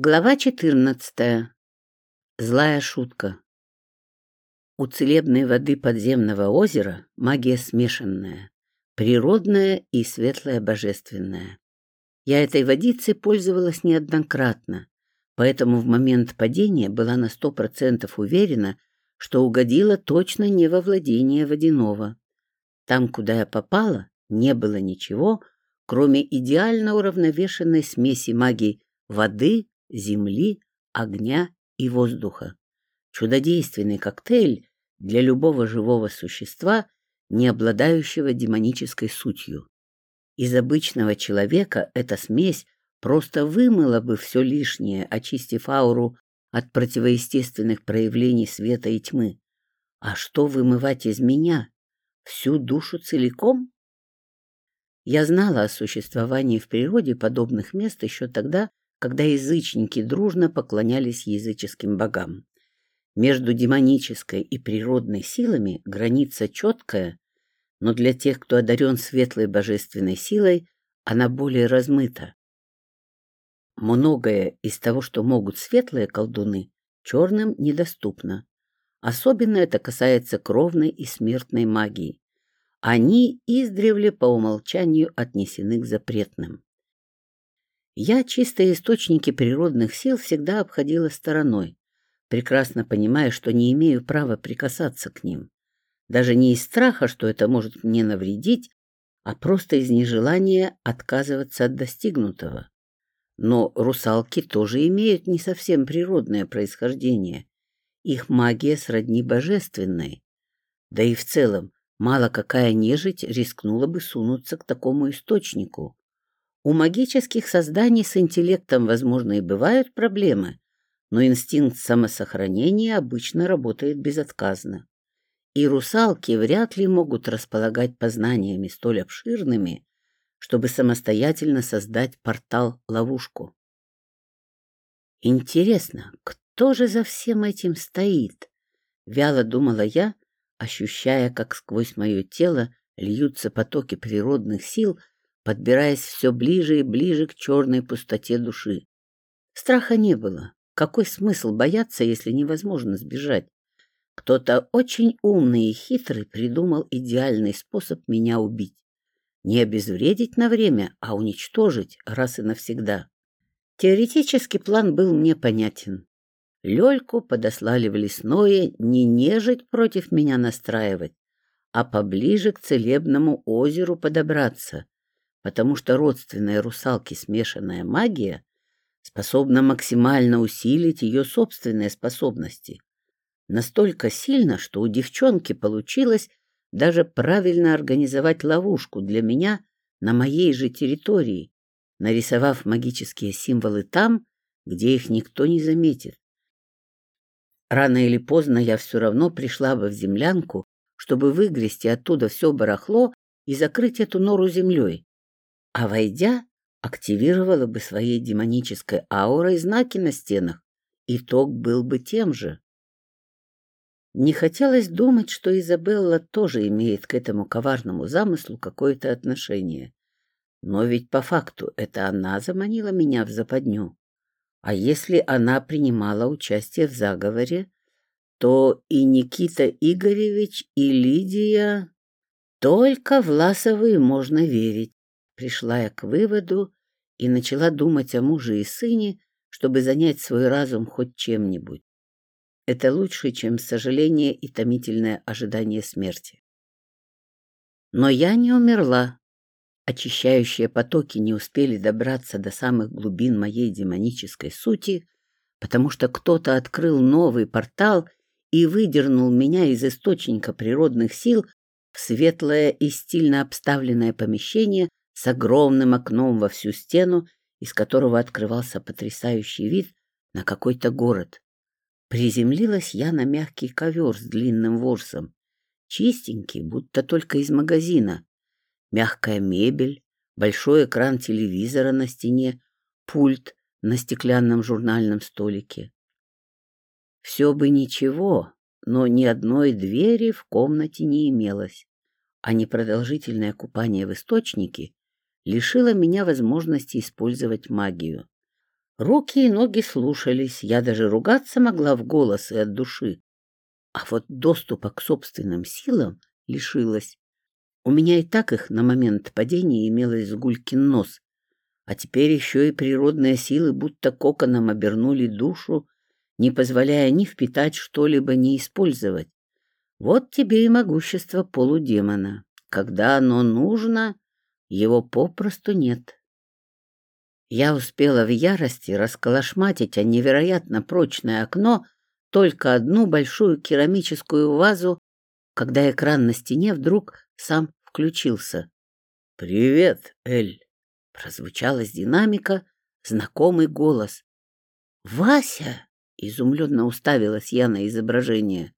Глава 14. Злая шутка. У целебной воды подземного озера магия смешанная, природная и светлая божественная. Я этой водицей пользовалась неоднократно, поэтому в момент падения была на сто процентов уверена, что угодила точно не во владение водяного. Там, куда я попала, не было ничего, кроме идеально уравновешенной смеси магии воды, земли, огня и воздуха. Чудодейственный коктейль для любого живого существа, не обладающего демонической сутью. Из обычного человека эта смесь просто вымыла бы все лишнее, очистив ауру от противоестественных проявлений света и тьмы. А что вымывать из меня? Всю душу целиком? Я знала о существовании в природе подобных мест еще тогда, когда язычники дружно поклонялись языческим богам. Между демонической и природной силами граница четкая, но для тех, кто одарен светлой божественной силой, она более размыта. Многое из того, что могут светлые колдуны, черным недоступно. Особенно это касается кровной и смертной магии. Они издревле по умолчанию отнесены к запретным. Я чистые источники природных сил всегда обходила стороной, прекрасно понимая, что не имею права прикасаться к ним. Даже не из страха, что это может мне навредить, а просто из нежелания отказываться от достигнутого. Но русалки тоже имеют не совсем природное происхождение. Их магия сродни божественной. Да и в целом, мало какая нежить рискнула бы сунуться к такому источнику. У магических созданий с интеллектом, возможно, и бывают проблемы, но инстинкт самосохранения обычно работает безотказно. И русалки вряд ли могут располагать познаниями столь обширными, чтобы самостоятельно создать портал-ловушку. Интересно, кто же за всем этим стоит? Вяло думала я, ощущая, как сквозь мое тело льются потоки природных сил, подбираясь все ближе и ближе к черной пустоте души. Страха не было. Какой смысл бояться, если невозможно сбежать? Кто-то очень умный и хитрый придумал идеальный способ меня убить. Не обезвредить на время, а уничтожить раз и навсегда. Теоретически план был мне понятен. Лёльку подослали в лесное не нежить против меня настраивать, а поближе к целебному озеру подобраться, потому что родственная русалке смешанная магия способна максимально усилить ее собственные способности. Настолько сильно, что у девчонки получилось даже правильно организовать ловушку для меня на моей же территории, нарисовав магические символы там, где их никто не заметит. Рано или поздно я все равно пришла бы в землянку, чтобы выгрести оттуда все барахло и закрыть эту нору землей а войдя, активировала бы своей демонической аурой знаки на стенах. Итог был бы тем же. Не хотелось думать, что Изабелла тоже имеет к этому коварному замыслу какое-то отношение. Но ведь по факту это она заманила меня в западню. А если она принимала участие в заговоре, то и Никита Игоревич, и Лидия... Только Власовой можно верить. Пришла я к выводу и начала думать о муже и сыне, чтобы занять свой разум хоть чем-нибудь. Это лучше, чем сожаление и томительное ожидание смерти. Но я не умерла. Очищающие потоки не успели добраться до самых глубин моей демонической сути, потому что кто-то открыл новый портал и выдернул меня из источника природных сил в светлое и стильно обставленное помещение с огромным окном во всю стену, из которого открывался потрясающий вид на какой-то город. Приземлилась я на мягкий ковер с длинным ворсом, чистенький, будто только из магазина. Мягкая мебель, большой экран телевизора на стене, пульт на стеклянном журнальном столике. Все бы ничего, но ни одной двери в комнате не имелось, а непродолжительное купание в источнике лишила меня возможности использовать магию. Руки и ноги слушались, я даже ругаться могла в голос и от души. А вот доступа к собственным силам лишилась. У меня и так их на момент падения имелось гулькин нос. А теперь еще и природные силы будто коконом обернули душу, не позволяя ни впитать что-либо, ни использовать. Вот тебе и могущество полудемона. Когда оно нужно, его попросту нет. Я успела в ярости расколошматить о невероятно прочное окно только одну большую керамическую вазу, когда экран на стене вдруг сам включился. «Привет, Эль!» — прозвучал динамика знакомый голос. «Вася!» — изумленно уставилась я на изображение.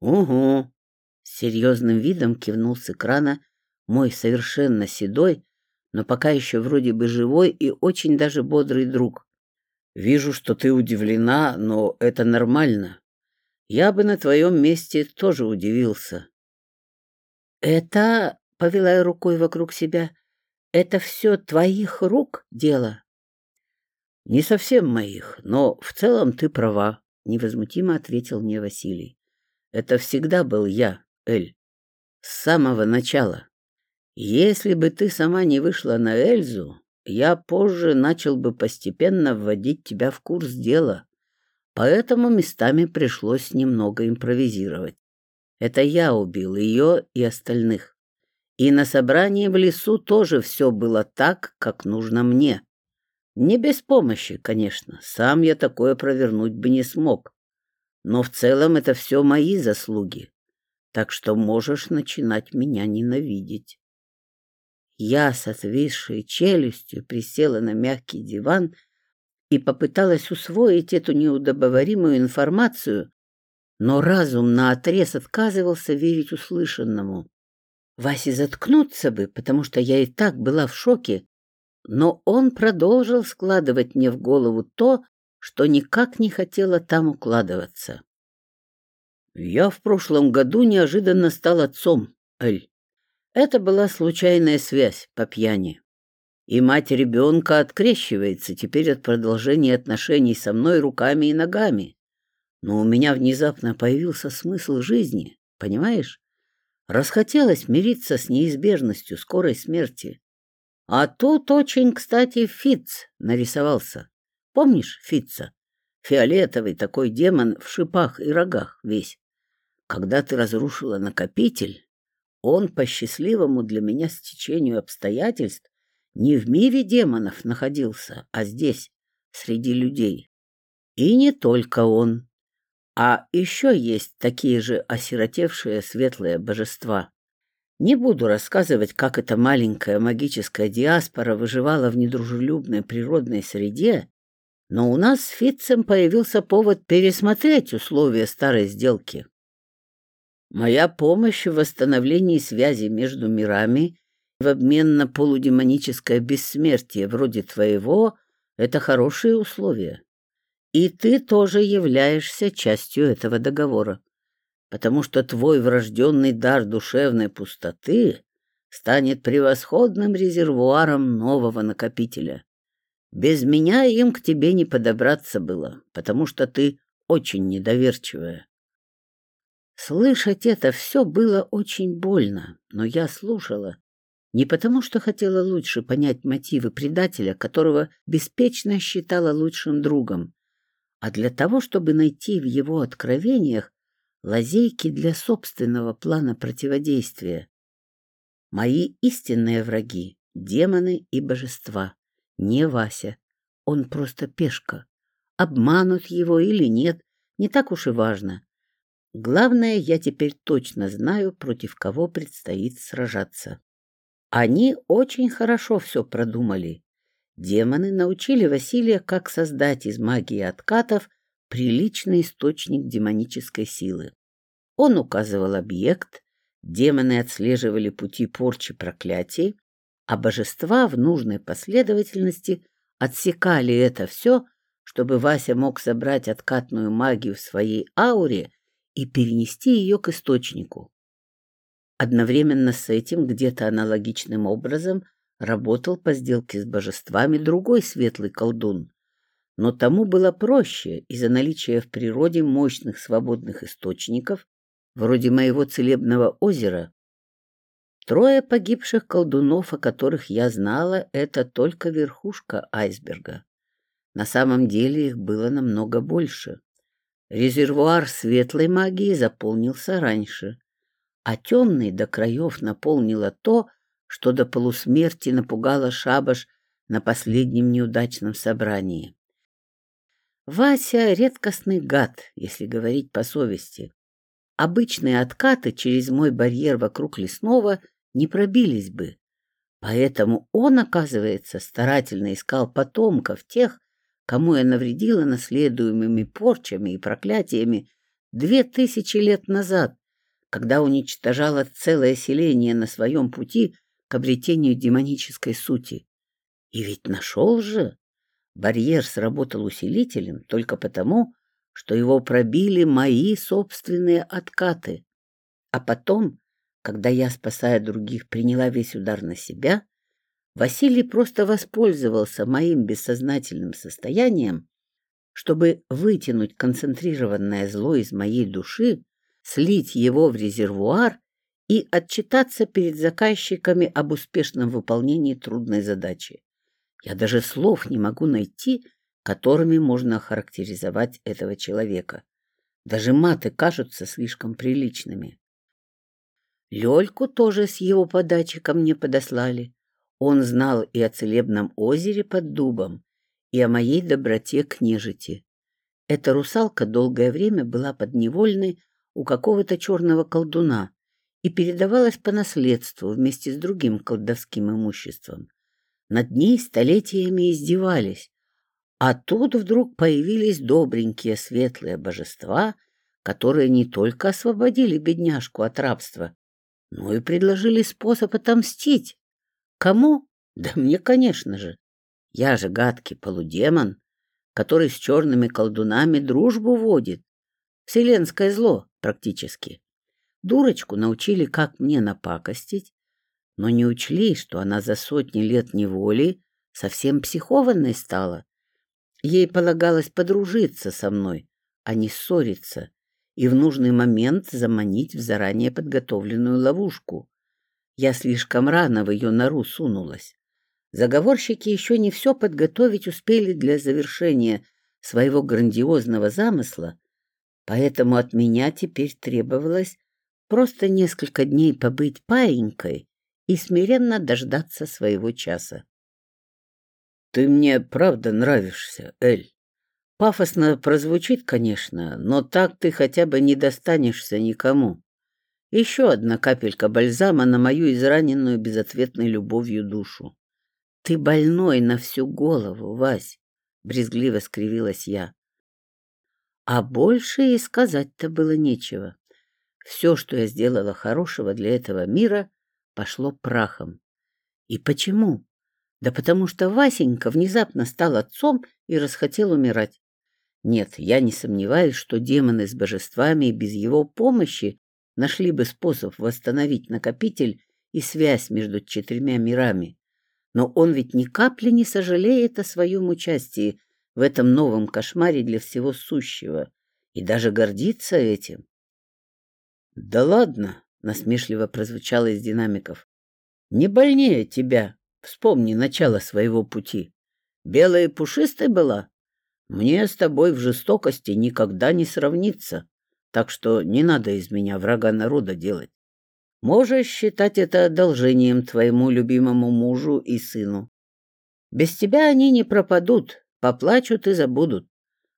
«Угу!» — с серьезным видом кивнул с экрана мой совершенно седой, но пока еще вроде бы живой и очень даже бодрый друг. Вижу, что ты удивлена, но это нормально. Я бы на твоем месте тоже удивился. Это, — повела я рукой вокруг себя, — это все твоих рук дело? Не совсем моих, но в целом ты права, — невозмутимо ответил мне Василий. Это всегда был я, Эль, с самого начала. Если бы ты сама не вышла на Эльзу, я позже начал бы постепенно вводить тебя в курс дела, поэтому местами пришлось немного импровизировать. Это я убил ее и остальных. И на собрании в лесу тоже все было так, как нужно мне. Не без помощи, конечно, сам я такое провернуть бы не смог. Но в целом это все мои заслуги, так что можешь начинать меня ненавидеть. Я с отвисшей челюстью присела на мягкий диван и попыталась усвоить эту неудобоваримую информацию, но разум наотрез отказывался верить услышанному. Васе заткнуться бы, потому что я и так была в шоке, но он продолжил складывать мне в голову то, что никак не хотело там укладываться. Я в прошлом году неожиданно стал отцом, Эль. Это была случайная связь по пьяни. И мать ребенка открещивается теперь от продолжения отношений со мной руками и ногами. Но у меня внезапно появился смысл жизни, понимаешь? Расхотелось мириться с неизбежностью скорой смерти. А тут очень, кстати, Фиц нарисовался. Помнишь Фитца? Фиолетовый такой демон в шипах и рогах весь. Когда ты разрушила накопитель, он по счастливому для меня стечению обстоятельств не в мире демонов находился, а здесь, среди людей. И не только он. А еще есть такие же осиротевшие светлые божества. Не буду рассказывать, как эта маленькая магическая диаспора выживала в недружелюбной природной среде, но у нас с Фитцем появился повод пересмотреть условия старой сделки. Моя помощь в восстановлении связи между мирами в обмен на полудемоническое бессмертие вроде твоего — это хорошие условия. И ты тоже являешься частью этого договора, потому что твой врожденный дар душевной пустоты станет превосходным резервуаром нового накопителя. Без меня им к тебе не подобраться было, потому что ты очень недоверчивая. Слышать это все было очень больно, но я слушала. Не потому, что хотела лучше понять мотивы предателя, которого беспечно считала лучшим другом, а для того, чтобы найти в его откровениях лазейки для собственного плана противодействия. Мои истинные враги — демоны и божества, не Вася. Он просто пешка. Обманут его или нет, не так уж и важно. Главное, я теперь точно знаю, против кого предстоит сражаться. Они очень хорошо все продумали. Демоны научили Василия, как создать из магии откатов приличный источник демонической силы. Он указывал объект, демоны отслеживали пути порчи проклятий, а божества в нужной последовательности отсекали это все, чтобы Вася мог собрать откатную магию в своей ауре и перенести ее к источнику. Одновременно с этим где-то аналогичным образом работал по сделке с божествами другой светлый колдун, но тому было проще из-за наличия в природе мощных свободных источников, вроде моего целебного озера. Трое погибших колдунов, о которых я знала, это только верхушка айсберга. На самом деле их было намного больше. Резервуар светлой магии заполнился раньше, а темный до краев наполнило то, что до полусмерти напугало шабаш на последнем неудачном собрании. Вася — редкостный гад, если говорить по совести. Обычные откаты через мой барьер вокруг лесного не пробились бы. Поэтому он, оказывается, старательно искал потомков тех, кому я навредила наследуемыми порчами и проклятиями две тысячи лет назад, когда уничтожала целое селение на своем пути к обретению демонической сути. И ведь нашел же. Барьер сработал усилителем только потому, что его пробили мои собственные откаты. А потом, когда я, спасая других, приняла весь удар на себя, Василий просто воспользовался моим бессознательным состоянием, чтобы вытянуть концентрированное зло из моей души, слить его в резервуар и отчитаться перед заказчиками об успешном выполнении трудной задачи. Я даже слов не могу найти, которыми можно охарактеризовать этого человека. Даже маты кажутся слишком приличными. Лёльку тоже с его подачи ко мне подослали. Он знал и о целебном озере под дубом, и о моей доброте к нежити. Эта русалка долгое время была подневольной у какого-то черного колдуна и передавалась по наследству вместе с другим колдовским имуществом. Над ней столетиями издевались. А тут вдруг появились добренькие светлые божества, которые не только освободили бедняжку от рабства, но и предложили способ отомстить. Кому? Да мне, конечно же. Я же гадкий полудемон, который с черными колдунами дружбу водит. Вселенское зло практически. Дурочку научили, как мне напакостить, но не учли, что она за сотни лет неволи совсем психованной стала. Ей полагалось подружиться со мной, а не ссориться, и в нужный момент заманить в заранее подготовленную ловушку. Я слишком рано в ее нору сунулась. Заговорщики еще не все подготовить успели для завершения своего грандиозного замысла, поэтому от меня теперь требовалось просто несколько дней побыть паинькой и смиренно дождаться своего часа. «Ты мне правда нравишься, Эль. Пафосно прозвучит, конечно, но так ты хотя бы не достанешься никому. Еще одна капелька бальзама на мою израненную безответной любовью душу. Ты больной на всю голову, Вась!» — брезгливо скривилась я. А больше и сказать-то было нечего. Все, что я сделала хорошего для этого мира, пошло прахом. И почему? Да потому что Васенька внезапно стал отцом и расхотел умирать. Нет, я не сомневаюсь, что демоны с божествами без его помощи нашли бы способ восстановить накопитель и связь между четырьмя мирами. Но он ведь ни капли не сожалеет о своем участии в этом новом кошмаре для всего сущего и даже гордится этим. — Да ладно, — насмешливо прозвучало из динамиков. «Не больнее тебя. Вспомни начало своего пути. Белая и пушистой была. Мне с тобой в жестокости никогда не сравниться, так что не надо из меня врага народа делать. Можешь считать это одолжением твоему любимому мужу и сыну. Без тебя они не пропадут, поплачут и забудут,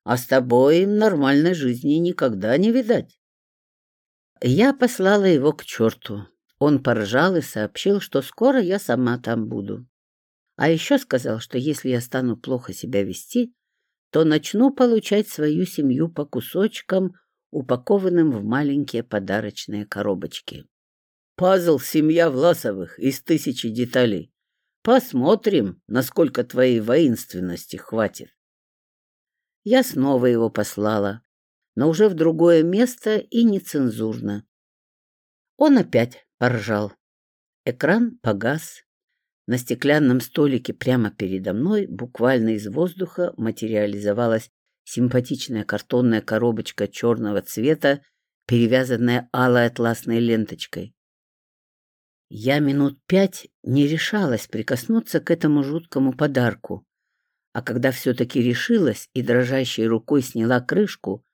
а с тобой им нормальной жизни никогда не видать. Я послала его к черту. Он поржал и сообщил, что скоро я сама там буду. А еще сказал, что если я стану плохо себя вести, то начну получать свою семью по кусочкам, упакованным в маленькие подарочные коробочки. Пазл «Семья Власовых» из тысячи деталей. Посмотрим, насколько твоей воинственности хватит. Я снова его послала, но уже в другое место и нецензурно. Он опять поржал. Экран погас. На стеклянном столике прямо передо мной буквально из воздуха материализовалась симпатичная картонная коробочка черного цвета, перевязанная алой атласной ленточкой. Я минут пять не решалась прикоснуться к этому жуткому подарку, а когда все-таки решилась и дрожащей рукой сняла крышку,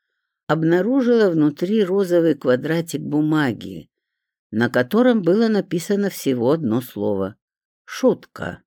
обнаружила внутри розовый квадратик бумаги, на котором было написано всего одно слово — «шутка».